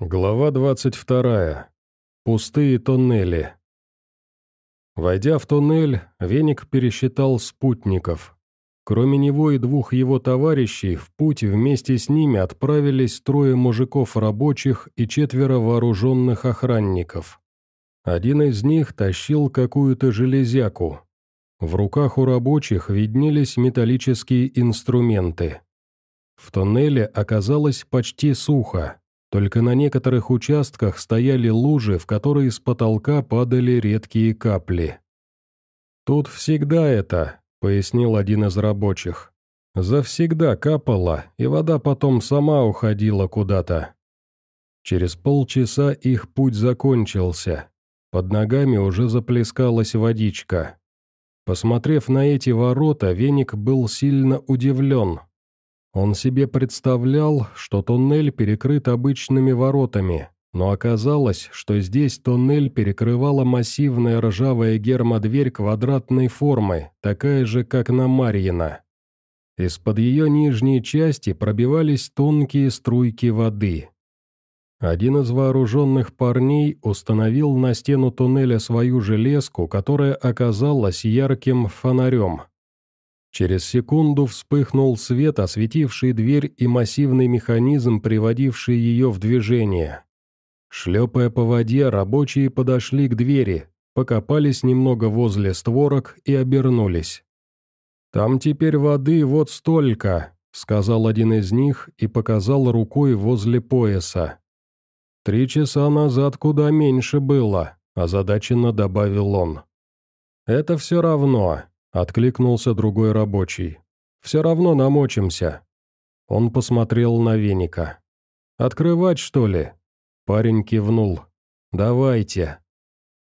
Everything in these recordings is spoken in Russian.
Глава 22. Пустые тоннели. Войдя в тоннель, Веник пересчитал спутников. Кроме него и двух его товарищей, в путь вместе с ними отправились трое мужиков-рабочих и четверо вооруженных охранников. Один из них тащил какую-то железяку. В руках у рабочих виднелись металлические инструменты. В тоннеле оказалось почти сухо, только на некоторых участках стояли лужи, в которые с потолка падали редкие капли. «Тут всегда это», — пояснил один из рабочих. «Завсегда капало, и вода потом сама уходила куда-то». Через полчаса их путь закончился. Под ногами уже заплескалась водичка. Посмотрев на эти ворота, Веник был сильно удивлен. Он себе представлял, что туннель перекрыт обычными воротами, но оказалось, что здесь туннель перекрывала массивная ржавая гермодверь квадратной формы, такая же, как на Марьино. Из-под ее нижней части пробивались тонкие струйки воды. Один из вооруженных парней установил на стену туннеля свою железку, которая оказалась ярким фонарем – Через секунду вспыхнул свет, осветивший дверь и массивный механизм, приводивший ее в движение. Шлепая по воде, рабочие подошли к двери, покопались немного возле створок и обернулись. «Там теперь воды вот столько», — сказал один из них и показал рукой возле пояса. «Три часа назад куда меньше было», — озадаченно добавил он. «Это все равно. Откликнулся другой рабочий. «Все равно намочимся». Он посмотрел на веника. «Открывать, что ли?» Парень кивнул. «Давайте».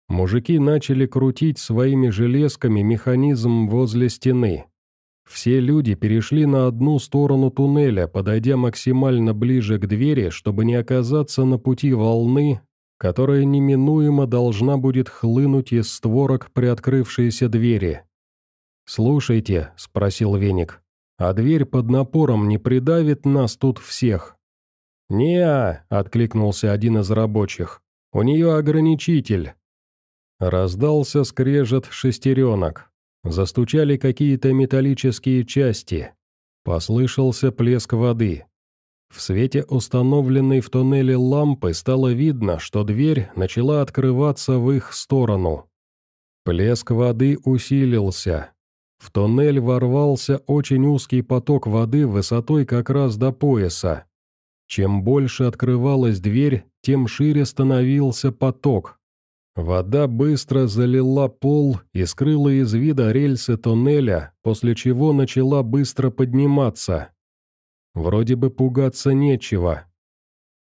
Мужики начали крутить своими железками механизм возле стены. Все люди перешли на одну сторону туннеля, подойдя максимально ближе к двери, чтобы не оказаться на пути волны, которая неминуемо должна будет хлынуть из створок приоткрывшейся двери. «Слушайте», — спросил Веник, — «а дверь под напором не придавит нас тут всех?» «Не-а», откликнулся один из рабочих, — «у нее ограничитель». Раздался скрежет шестеренок. Застучали какие-то металлические части. Послышался плеск воды. В свете установленной в туннеле лампы стало видно, что дверь начала открываться в их сторону. Плеск воды усилился. В тоннель ворвался очень узкий поток воды высотой как раз до пояса. Чем больше открывалась дверь, тем шире становился поток. Вода быстро залила пол и скрыла из вида рельсы тоннеля, после чего начала быстро подниматься. Вроде бы пугаться нечего.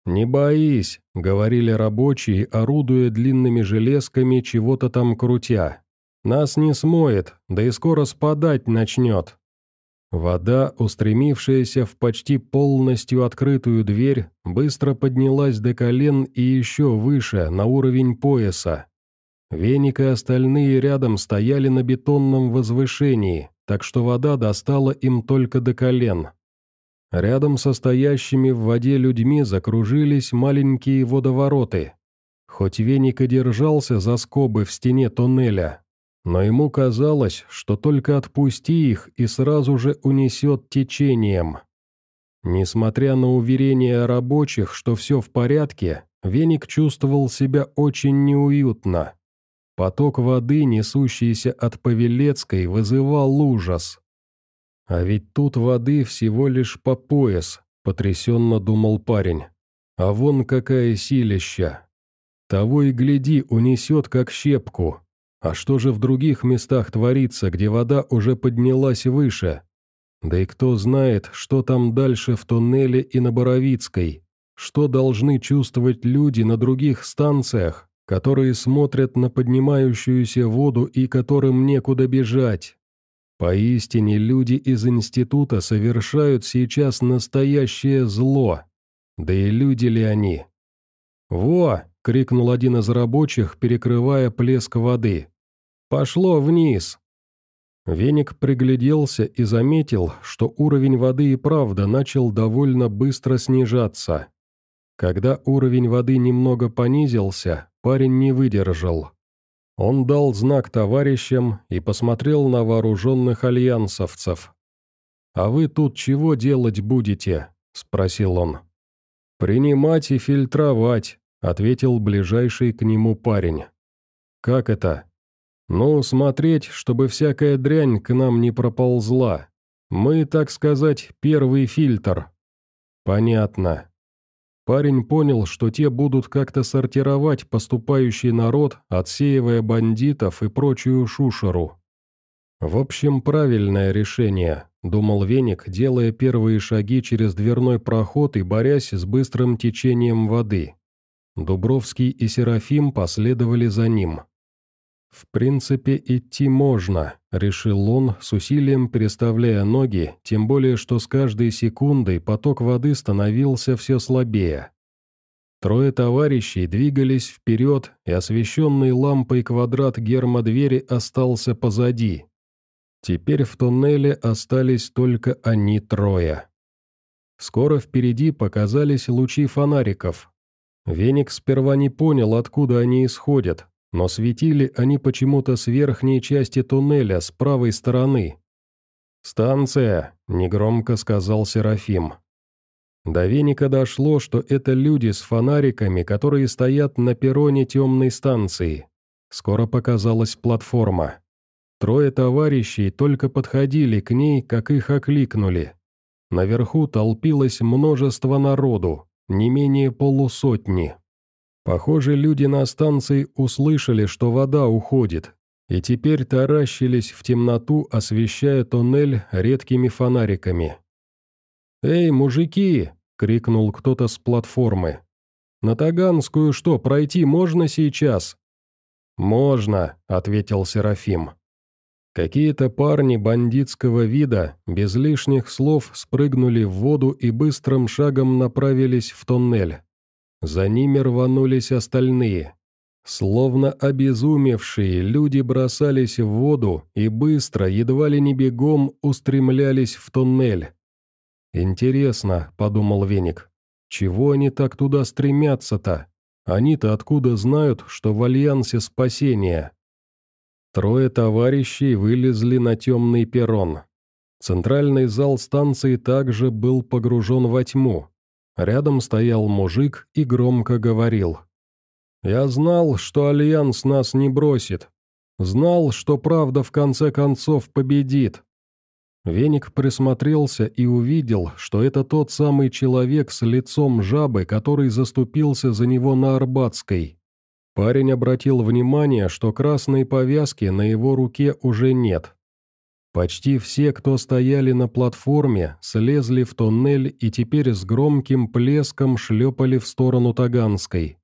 «Не боись», — говорили рабочие, орудуя длинными железками, чего-то там крутя. Нас не смоет, да и скоро спадать начнет. Вода, устремившаяся в почти полностью открытую дверь, быстро поднялась до колен и еще выше, на уровень пояса. Веник и остальные рядом стояли на бетонном возвышении, так что вода достала им только до колен. Рядом со стоящими в воде людьми закружились маленькие водовороты. Хоть веник и держался за скобы в стене тоннеля, но ему казалось, что только отпусти их и сразу же унесет течением. Несмотря на уверения рабочих, что все в порядке, Веник чувствовал себя очень неуютно. Поток воды, несущийся от Павелецкой, вызывал ужас. «А ведь тут воды всего лишь по пояс», — потрясенно думал парень. «А вон какая силища! Того и гляди, унесет как щепку, а что же в других местах творится, где вода уже поднялась выше? Да и кто знает, что там дальше в туннеле и на Боровицкой? Что должны чувствовать люди на других станциях, которые смотрят на поднимающуюся воду и которым некуда бежать? Поистине люди из института совершают сейчас настоящее зло. Да и люди ли они? «Во!» — крикнул один из рабочих, перекрывая плеск воды. «Пошло вниз!» Веник пригляделся и заметил, что уровень воды и правда начал довольно быстро снижаться. Когда уровень воды немного понизился, парень не выдержал. Он дал знак товарищам и посмотрел на вооруженных альянсовцев. «А вы тут чего делать будете?» – спросил он. «Принимать и фильтровать», – ответил ближайший к нему парень. «Как это?» «Ну, смотреть, чтобы всякая дрянь к нам не проползла. Мы, так сказать, первый фильтр». «Понятно». Парень понял, что те будут как-то сортировать поступающий народ, отсеивая бандитов и прочую шушеру. В общем, правильное решение, думал Веник, делая первые шаги через дверной проход и борясь с быстрым течением воды. Дубровский и Серафим последовали за ним. «В принципе, идти можно», — решил он, с усилием переставляя ноги, тем более что с каждой секундой поток воды становился все слабее. Трое товарищей двигались вперед, и освещенный лампой квадрат гермодвери остался позади. Теперь в туннеле остались только они трое. Скоро впереди показались лучи фонариков. Веник сперва не понял, откуда они исходят, но светили они почему-то с верхней части туннеля, с правой стороны. «Станция», — негромко сказал Серафим. До веника дошло, что это люди с фонариками, которые стоят на перроне темной станции. Скоро показалась платформа. Трое товарищей только подходили к ней, как их окликнули. Наверху толпилось множество народу, не менее полусотни. Похоже, люди на станции услышали, что вода уходит, и теперь таращились в темноту, освещая туннель редкими фонариками. «Эй, мужики!» — крикнул кто-то с платформы. «На Таганскую что, пройти можно сейчас?» «Можно», — ответил Серафим. Какие-то парни бандитского вида без лишних слов спрыгнули в воду и быстрым шагом направились в туннель. За ними рванулись остальные. Словно обезумевшие, люди бросались в воду и быстро, едва ли не бегом, устремлялись в туннель. «Интересно», — подумал Веник, — «чего они так туда стремятся-то? Они-то откуда знают, что в Альянсе спасение?» Трое товарищей вылезли на темный перрон. Центральный зал станции также был погружен во тьму. Рядом стоял мужик и громко говорил. «Я знал, что Альянс нас не бросит. Знал, что правда в конце концов победит». Веник присмотрелся и увидел, что это тот самый человек с лицом жабы, который заступился за него на Арбатской. Парень обратил внимание, что красной повязки на его руке уже нет. Почти все, кто стояли на платформе, слезли в туннель и теперь с громким плеском шлепали в сторону Таганской.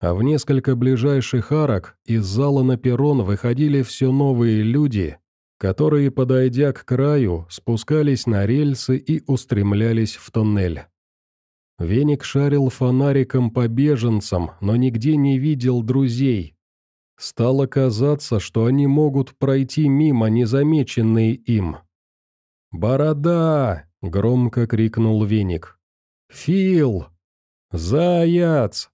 А в несколько ближайших арок из зала на перрон выходили все новые люди, которые, подойдя к краю, спускались на рельсы и устремлялись в туннель. Веник шарил фонариком по беженцам, но нигде не видел друзей, Стало казаться, что они могут пройти мимо, незамеченные им. «Борода!» — громко крикнул Веник. «Фил! Заяц!»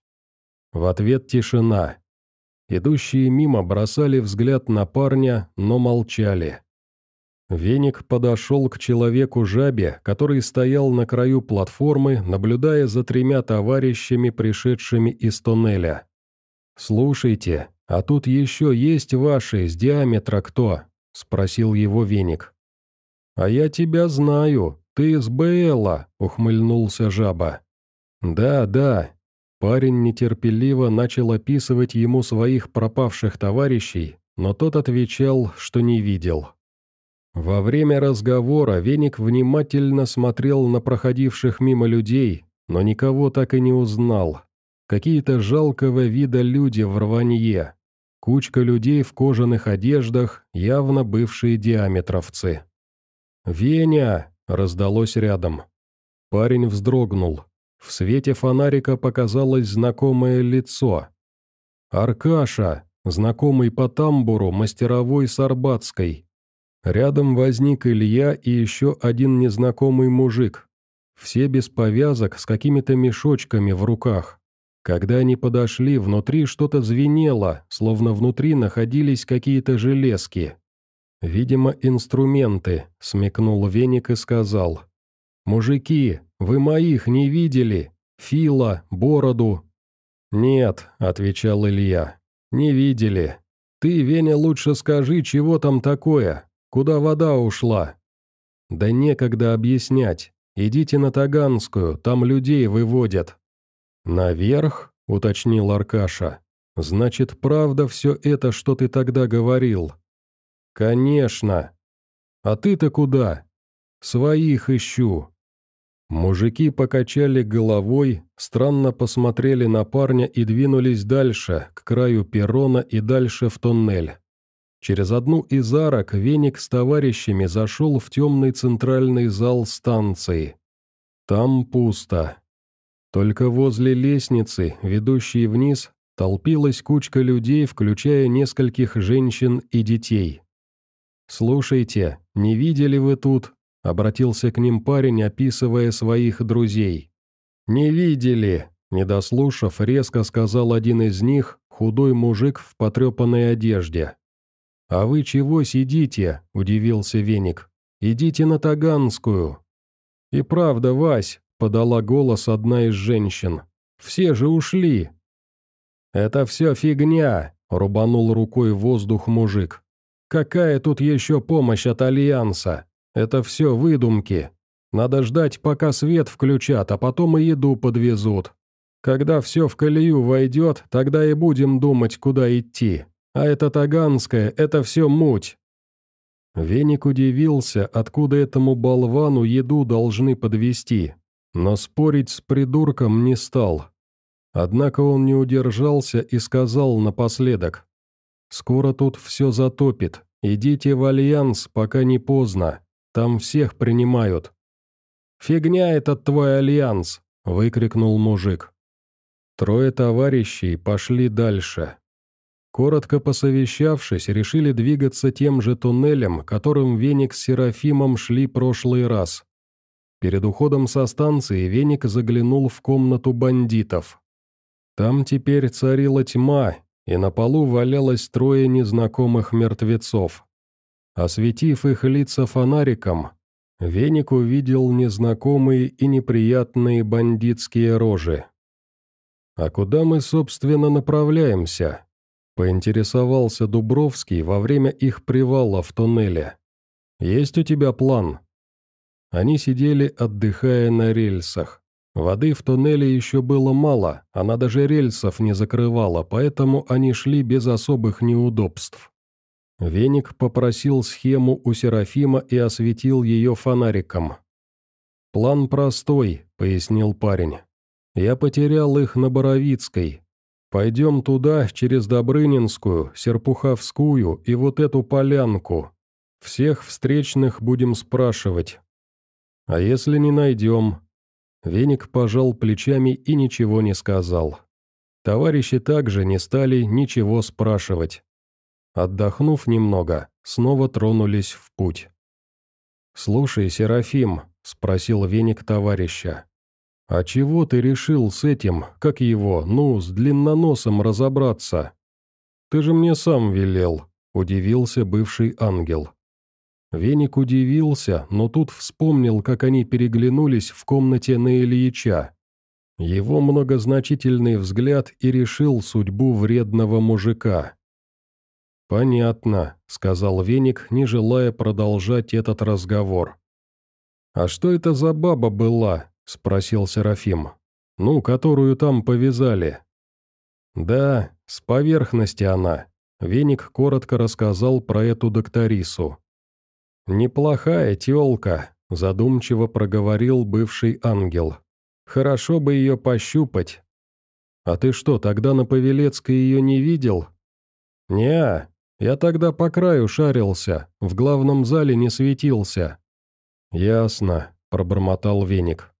В ответ тишина. Идущие мимо бросали взгляд на парня, но молчали. Веник подошел к человеку-жабе, который стоял на краю платформы, наблюдая за тремя товарищами, пришедшими из туннеля. «Слушайте, «А тут еще есть ваши с диаметра кто?» — спросил его веник. «А я тебя знаю, ты из Бэла», — ухмыльнулся жаба. «Да, да». Парень нетерпеливо начал описывать ему своих пропавших товарищей, но тот отвечал, что не видел. Во время разговора Веник внимательно смотрел на проходивших мимо людей, но никого так и не узнал. Какие-то жалкого вида люди в рванье, Кучка людей в кожаных одеждах, явно бывшие диаметровцы. «Веня!» — раздалось рядом. Парень вздрогнул. В свете фонарика показалось знакомое лицо. «Аркаша!» знакомый по тамбуру, мастеровой с Арбатской. Рядом возник Илья и еще один незнакомый мужик. все без повязок с какими-то мешочками в руках. Когда они подошли, внутри что-то звенело, словно внутри находились какие-то железки. «Видимо, инструменты», — смекнул веник и сказал. «Мужики, вы моих не видели? Фила, бороду?» «Нет», — отвечал Илья, — «не видели. Ты, Веня, лучше скажи, чего там такое? Куда вода ушла?» «Да некогда объяснять. Идите на Таганскую, там людей выводят». «Наверх?» — уточнил Аркаша. «Значит, правда все это, что ты тогда говорил?» «Конечно. А ты-то куда?» «Своих ищу». Мужики покачали головой, странно посмотрели на парня и двинулись дальше, к краю перрона и дальше в тоннель. Через одну из арок веник с товарищами зашел в темный центральный зал станции. Там пусто. Только возле лестницы, ведущей вниз, толпилась кучка людей, включая нескольких женщин и детей. «Слушайте, не видели вы тут?» — обратился к ним парень, описывая своих друзей. «Не видели!» — недослушав, резко сказал один из них, худой мужик в потрепанной одежде. «А вы чего сидите?» – удивился Веник. «Идите на Таганскую». «И правда, Вась», – подала голос одна из женщин. «Все же ушли». «Это все фигня», – рубанул рукой воздух мужик. «Какая тут еще помощь от Альянса? Это все выдумки. Надо ждать, пока свет включат, а потом и еду подвезут. Когда все в колею войдет, тогда и будем думать, куда идти». А это Таганская, это все муть. Веник удивился, откуда этому болвану еду должны подвести, но спорить с придурком не стал. Однако он не удержался и сказал напоследок. «Скоро тут все затопит. Идите в Альянс, пока не поздно. Там всех принимают». «Фигня этот твой Альянс!» — выкрикнул мужик. Трое товарищей пошли дальше. Коротко посовещавшись, решили двигаться тем же туннелем, которым Веник с Серафимом шли прошлый раз. Перед уходом со станции Веник заглянул в комнату бандитов. Там теперь царила тьма, и на полу валялось трое незнакомых мертвецов. Осветив их лица фонариком, Веник увидел незнакомые и неприятные бандитские рожи. «А куда мы, собственно, направляемся?» Поинтересовался Дубровский во время их привала в туннеле. «Есть у тебя план?» Они сидели, отдыхая на рельсах. Воды в туннеле еще было мало, она даже рельсов не закрывала, поэтому они шли без особых неудобств. Веник попросил схему у Серафима и осветил ее фонариком. «План простой», — пояснил парень. «Я потерял их на Боровицкой, Пойдем туда, через Добрынинскую, Серпуховскую и вот эту полянку. Всех встречных будем спрашивать. А если не найдем?» Веник пожал плечами и ничего не сказал. Товарищи также не стали ничего спрашивать. Отдохнув немного, снова тронулись в путь. «Слушай, Серафим», — спросил Веник товарища, «А чего ты решил с этим, как его, ну, с длинноносом разобраться?» «Ты же мне сам велел», — удивился бывший ангел. Веник удивился, но тут вспомнил, как они переглянулись в комнате на Ильича. Его многозначительный взгляд и решил судьбу вредного мужика. «Понятно», — сказал Веник, не желая продолжать этот разговор. «А что это за баба была?» — спросил Серафим. «Ну, которую там повязали». «Да, с поверхности она», — Веник коротко рассказал про эту докторису. «Неплохая тёлка», — задумчиво проговорил бывший ангел. «Хорошо бы ее пощупать». «А ты что, тогда на Павелецкой ее не видел?» «Не, я тогда по краю шарился, в главном зале не светился». «Ясно», — пробормотал Веник.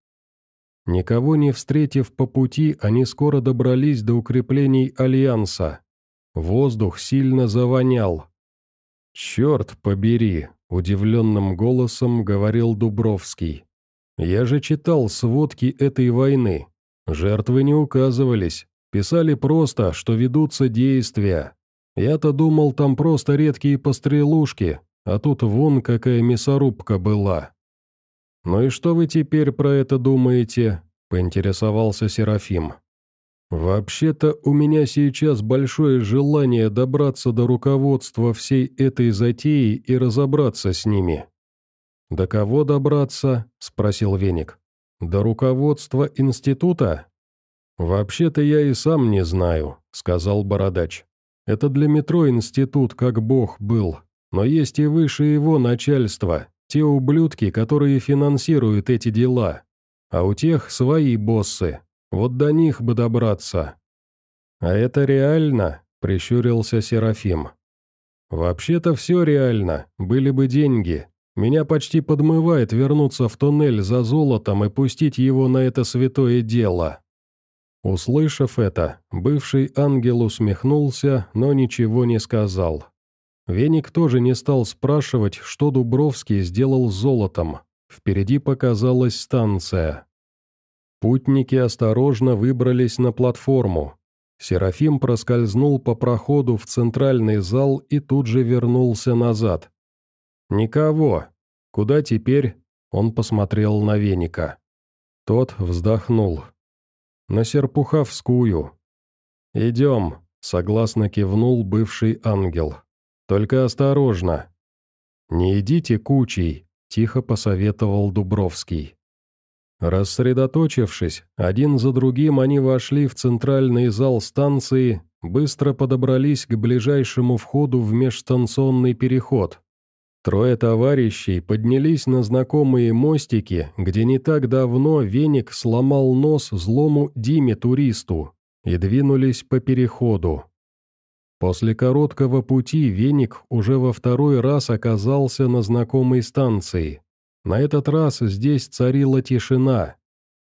Никого не встретив по пути, они скоро добрались до укреплений Альянса. Воздух сильно завонял. «Черт побери!» – удивленным голосом говорил Дубровский. Я же читал сводки этой войны. Жертвы не указывались, писали просто, что ведутся действия. Я-то думал, там просто редкие пострелушки, а тут вон какая мясорубка была. «Ну и что вы теперь про это думаете?» – поинтересовался Серафим. «Вообще-то у меня сейчас большое желание добраться до руководства всей этой затеи и разобраться с ними». «До кого добраться?» – спросил Веник. «До руководства института?» «Вообще-то я и сам не знаю», – сказал Бородач. «Это для метро институт как бог был, но есть и выше его начальство, те ублюдки, которые финансируют эти дела. А у тех свои боссы, вот до них бы добраться». «А это реально?» – прищурился Серафим. «Вообще-то все реально, были бы деньги. Меня почти подмывает вернуться в туннель за золотом и пустить его на это святое дело». Услышав это, бывший ангел усмехнулся, но ничего не сказал. Веник тоже не стал спрашивать, что Дубровский сделал с золотом. Впереди показалась станция. Путники осторожно выбрались на платформу. Серафим проскользнул по проходу в центральный зал и тут же вернулся назад. «Никого. Куда теперь?» Он посмотрел на веника. Тот вздохнул. «На Серпуховскую». «Идем», — согласно кивнул бывший ангел. «Только осторожно». «Не идите кучей», — тихо посоветовал Дубровский. Рассредоточившись, один за другим они вошли в центральный зал станции, быстро подобрались к ближайшему входу в межстанционный переход. Трое товарищей поднялись на знакомые мостики, где не так давно веник сломал нос злому Диме-туристу, и двинулись по переходу. После короткого пути веник уже во второй раз оказался на знакомой станции. На этот раз здесь царила тишина.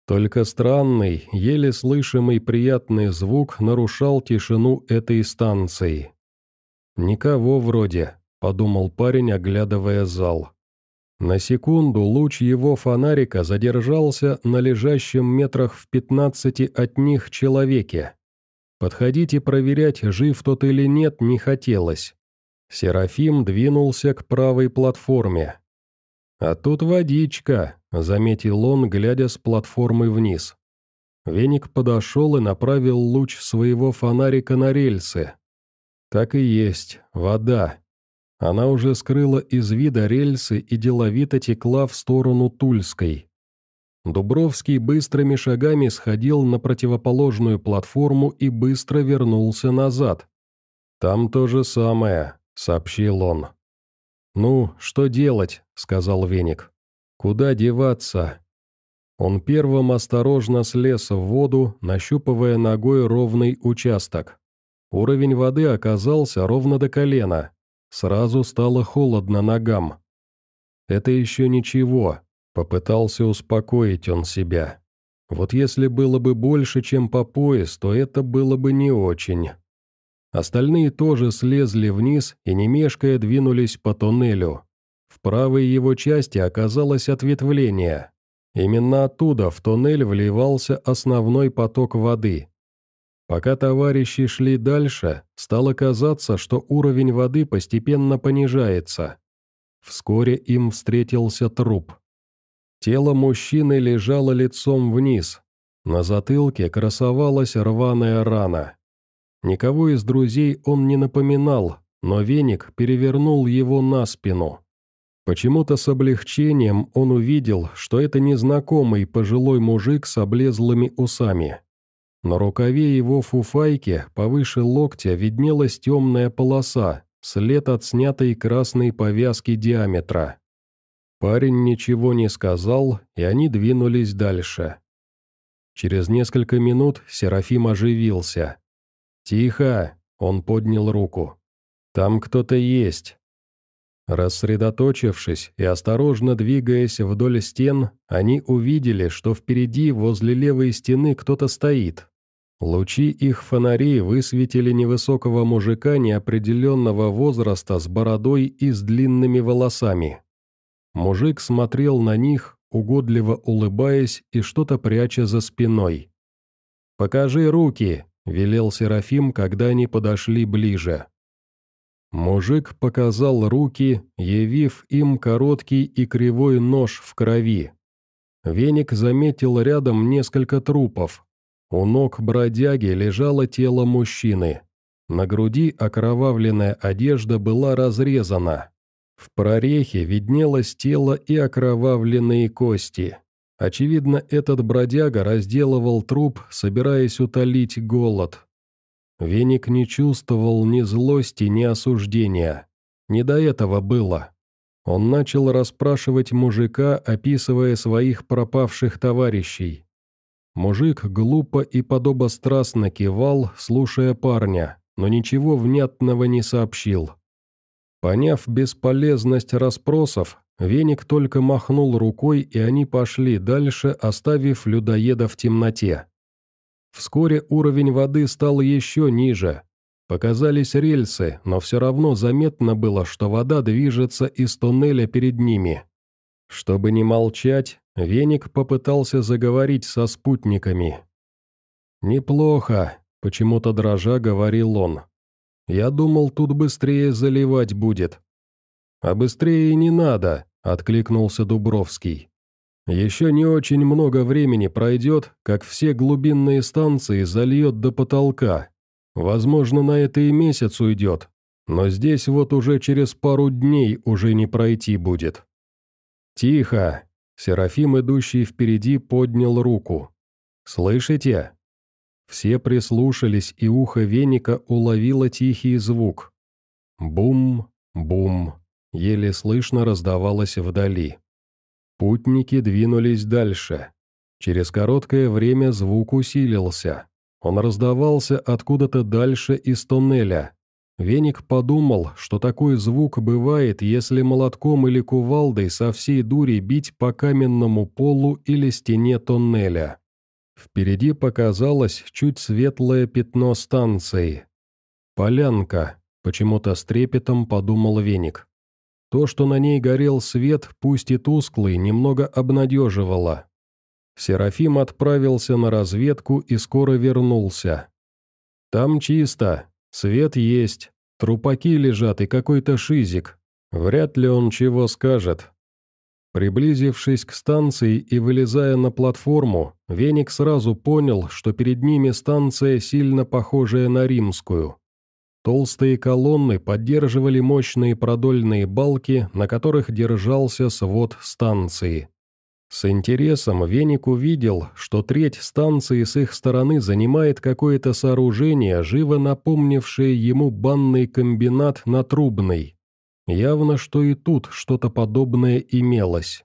Только странный, еле слышимый приятный звук нарушал тишину этой станции. «Никого вроде», — подумал парень, оглядывая зал. На секунду луч его фонарика задержался на лежащем метрах в пятнадцати от них человеке. Подходить и проверять, жив тот или нет, не хотелось. Серафим двинулся к правой платформе. «А тут водичка», — заметил он, глядя с платформы вниз. Веник подошел и направил луч своего фонарика на рельсы. Так и есть, вода. Она уже скрыла из вида рельсы и деловито текла в сторону Тульской. Дубровский быстрыми шагами сходил на противоположную платформу и быстро вернулся назад. «Там то же самое», — сообщил он. «Ну, что делать?» — сказал Веник. «Куда деваться?» Он первым осторожно слез в воду, нащупывая ногой ровный участок. Уровень воды оказался ровно до колена. Сразу стало холодно ногам. «Это еще ничего», — попытался успокоить он себя. «Вот если было бы больше, чем по пояс, то это было бы не очень». Остальные тоже слезли вниз и, не мешкая, двинулись по туннелю. В правой его части оказалось ответвление. Именно оттуда в туннель вливался основной поток воды. Пока товарищи шли дальше, стало казаться, что уровень воды постепенно понижается. Вскоре им встретился труп. Тело мужчины лежало лицом вниз. На затылке красовалась рваная рана. Никого из друзей он не напоминал, но веник перевернул его на спину. Почему-то с облегчением он увидел, что это незнакомый пожилой мужик с облезлыми усами. На рукаве его фуфайки повыше локтя виднелась темная полоса, след от снятой красной повязки диаметра. Парень ничего не сказал, и они двинулись дальше. Через несколько минут Серафим оживился. «Тихо!» — он поднял руку. «Там кто-то есть!» Рассредоточившись и осторожно двигаясь вдоль стен, они увидели, что впереди возле левой стены кто-то стоит. Лучи их фонарей высветили невысокого мужика неопределенного возраста с бородой и с длинными волосами. Мужик смотрел на них, угодливо улыбаясь и что-то пряча за спиной. «Покажи руки!» — велел Серафим, когда они подошли ближе. Мужик показал руки, явив им короткий и кривой нож в крови. Веник заметил рядом несколько трупов. У ног бродяги лежало тело мужчины. На груди окровавленная одежда была разрезана. В прорехе виднелось тело и окровавленные кости. Очевидно, этот бродяга разделывал труп, собираясь утолить голод. Веник не чувствовал ни злости, ни осуждения. Не до этого было. Он начал расспрашивать мужика, описывая своих пропавших товарищей. Мужик глупо и подобострастно кивал, слушая парня, но ничего внятного не сообщил. Поняв бесполезность расспросов, Веник только махнул рукой, и они пошли дальше, оставив людоеда в темноте. Вскоре уровень воды стал еще ниже. Показались рельсы, но все равно заметно было, что вода движется из туннеля перед ними. Чтобы не молчать, Веник попытался заговорить со спутниками. «Неплохо», — почему-то дрожа говорил он. «Я думал, тут быстрее заливать будет». «А быстрее не надо», — откликнулся Дубровский. Еще не очень много времени пройдет, как все глубинные станции зальет до потолка. Возможно, на это и месяц уйдет, но здесь вот уже через пару дней уже не пройти будет. «Тихо!» — Серафим, идущий впереди, поднял руку. «Слышите?» Все прислушались, и ухо веника уловило тихий звук. Бум, бум, еле слышно раздавалось вдали. Путники двинулись дальше. Через короткое время звук усилился. Он раздавался откуда-то дальше из тоннеля. Веник подумал, что такой звук бывает, если молотком или кувалдой со всей дури бить по каменному полу или стене тоннеля. Впереди показалось чуть светлое пятно станции. «Полянка», — почему-то с трепетом подумал Веник. То, что на ней горел свет, пусть и тусклый, немного обнадеживало. Серафим отправился на разведку и скоро вернулся. «Там чисто, свет есть, трупаки лежат и какой-то шизик. Вряд ли он чего скажет». Приблизившись к станции и вылезая на платформу, Веник сразу понял, что перед ними станция, сильно похожая на римскую. Толстые колонны поддерживали мощные продольные балки, на которых держался свод станции. С интересом Веник увидел, что треть станции с их стороны занимает какое-то сооружение, живо напомнившее ему банный комбинат на Трубной. Явно, что и тут что-то подобное имелось.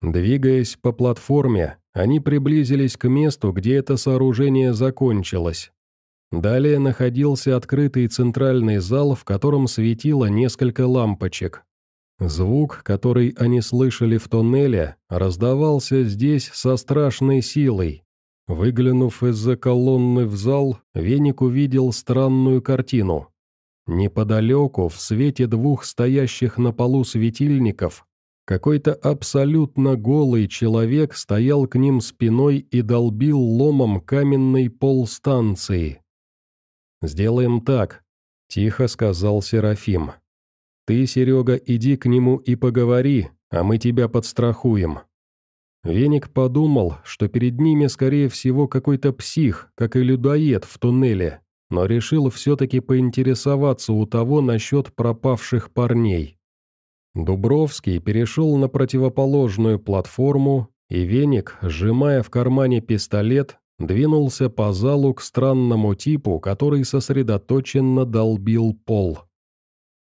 Двигаясь по платформе, они приблизились к месту, где это сооружение закончилось. Далее находился открытый центральный зал, в котором светило несколько лампочек. Звук, который они слышали в тоннеле, раздавался здесь со страшной силой. Выглянув из-за колонны в зал, Веник увидел странную картину. Неподалеку, в свете двух стоящих на полу светильников, какой-то абсолютно голый человек стоял к ним спиной и долбил ломом каменный пол станции. «Сделаем так», — тихо сказал Серафим. «Ты, Серега, иди к нему и поговори, а мы тебя подстрахуем». Веник подумал, что перед ними, скорее всего, какой-то псих, как и людоед в туннеле, но решил все-таки поинтересоваться у того насчет пропавших парней. Дубровский перешел на противоположную платформу, и Веник, сжимая в кармане пистолет, двинулся по залу к странному типу, который сосредоточенно долбил пол.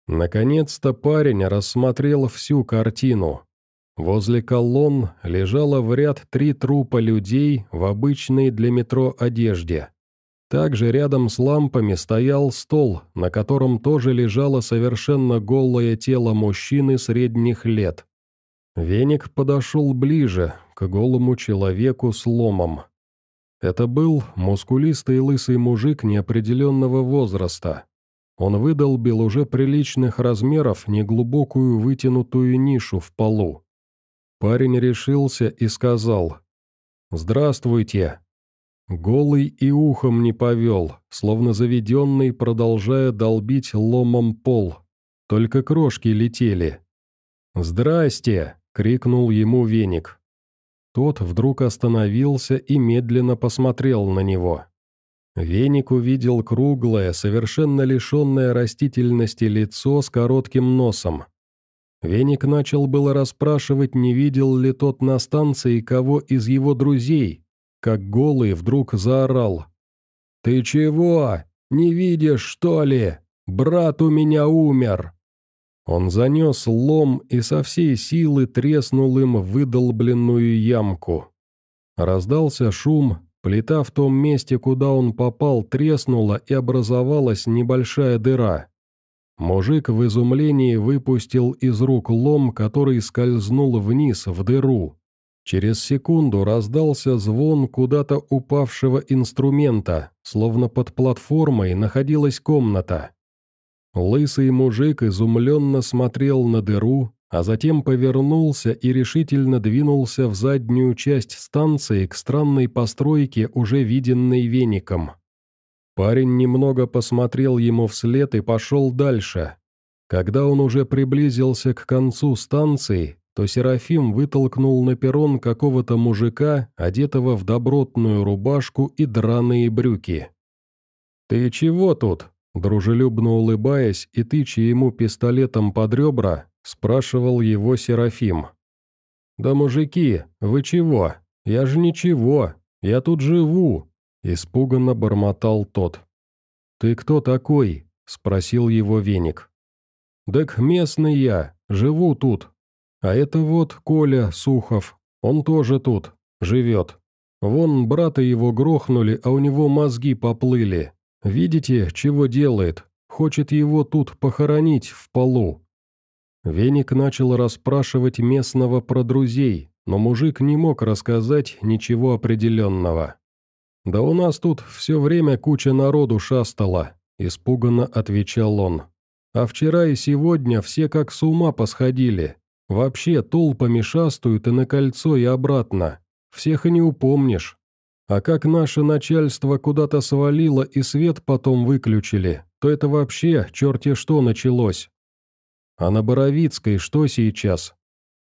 Наконец-то парень рассмотрел всю картину. Возле колонн лежало в ряд три трупа людей в обычной для метро одежде. Также рядом с лампами стоял стол, на котором тоже лежало совершенно голое тело мужчины средних лет. Веник подошел ближе, к голому человеку с ломом. Это был мускулистый лысый мужик неопределенного возраста. Он выдолбил уже приличных размеров неглубокую вытянутую нишу в полу. Парень решился и сказал «Здравствуйте». Голый и ухом не повел, словно заведенный, продолжая долбить ломом пол. Только крошки летели. «Здрасте!» — крикнул ему веник. Тот вдруг остановился и медленно посмотрел на него. Веник увидел круглое, совершенно лишенное растительности лицо с коротким носом. Веник начал было расспрашивать, не видел ли тот на станции кого из его друзей, как голый вдруг заорал. «Ты чего? Не видишь, что ли? Брат у меня умер!» Он занес лом и со всей силы треснул им выдолбленную ямку. Раздался шум, плита в том месте, куда он попал, треснула и образовалась небольшая дыра. Мужик в изумлении выпустил из рук лом, который скользнул вниз в дыру. Через секунду раздался звон куда-то упавшего инструмента, словно под платформой находилась комната. Лысый мужик изумленно смотрел на дыру, а затем повернулся и решительно двинулся в заднюю часть станции к странной постройке, уже виденной веником. Парень немного посмотрел ему вслед и пошел дальше. Когда он уже приблизился к концу станции, то Серафим вытолкнул на перрон какого-то мужика, одетого в добротную рубашку и драные брюки. «Ты чего тут?» Дружелюбно улыбаясь и тыча ему пистолетом под ребра, спрашивал его Серафим. «Да мужики, вы чего? Я же ничего, я тут живу!» Испуганно бормотал тот. «Ты кто такой?» – спросил его веник. «Так местный я, живу тут. А это вот Коля Сухов, он тоже тут, живет. Вон брата его грохнули, а у него мозги поплыли. Видите, чего делает? Хочет его тут похоронить в полу». Веник начал расспрашивать местного про друзей, но мужик не мог рассказать ничего определенного. «Да у нас тут все время куча народу шастала», – испуганно отвечал он. «А вчера и сегодня все как с ума посходили. Вообще толпами шастают и на кольцо, и обратно. Всех и не упомнишь. А как наше начальство куда-то свалило и свет потом выключили, то это вообще черти что началось. А на Боровицкой что сейчас?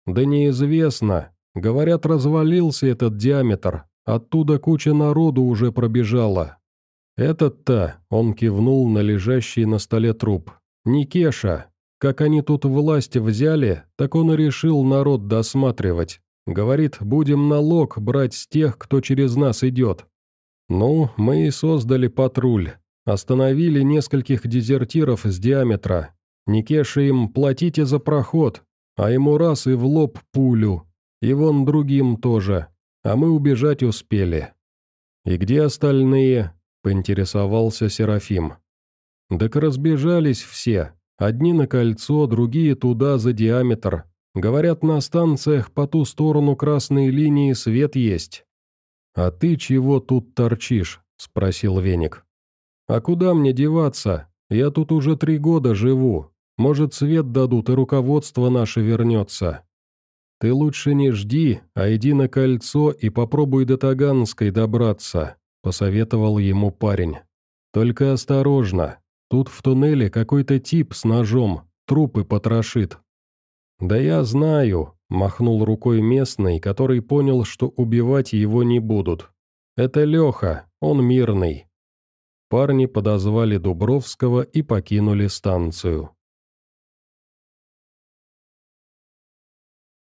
Да неизвестно. Говорят, развалился этот диаметр, оттуда куча народу уже пробежала. Этот-то, он кивнул на лежащий на столе труп, не Кеша. Как они тут власть взяли, так он и решил народ досматривать. Говорит, будем налог брать с тех, кто через нас идет. Ну, мы и создали патруль. Остановили нескольких дезертиров с диаметра. Никеша им платите за проход, а ему раз и в лоб пулю. И вон другим тоже. А мы убежать успели. «И где остальные?» – поинтересовался Серафим. «Так разбежались все. Одни на кольцо, другие туда за диаметр. Говорят, на станциях по ту сторону красной линии свет есть». «А ты чего тут торчишь?» – спросил Веник. «А куда мне деваться? Я тут уже три года живу. Может, свет дадут, и руководство наше вернется. Ты лучше не жди, а иди на кольцо и попробуй до Таганской добраться», – посоветовал ему парень. «Только осторожно. Тут в туннеле какой-то тип с ножом, трупы потрошит. «Да я знаю», — махнул рукой местный, который понял, что убивать его не будут. «Это Леха, он мирный». Парни подозвали Дубровского и покинули станцию.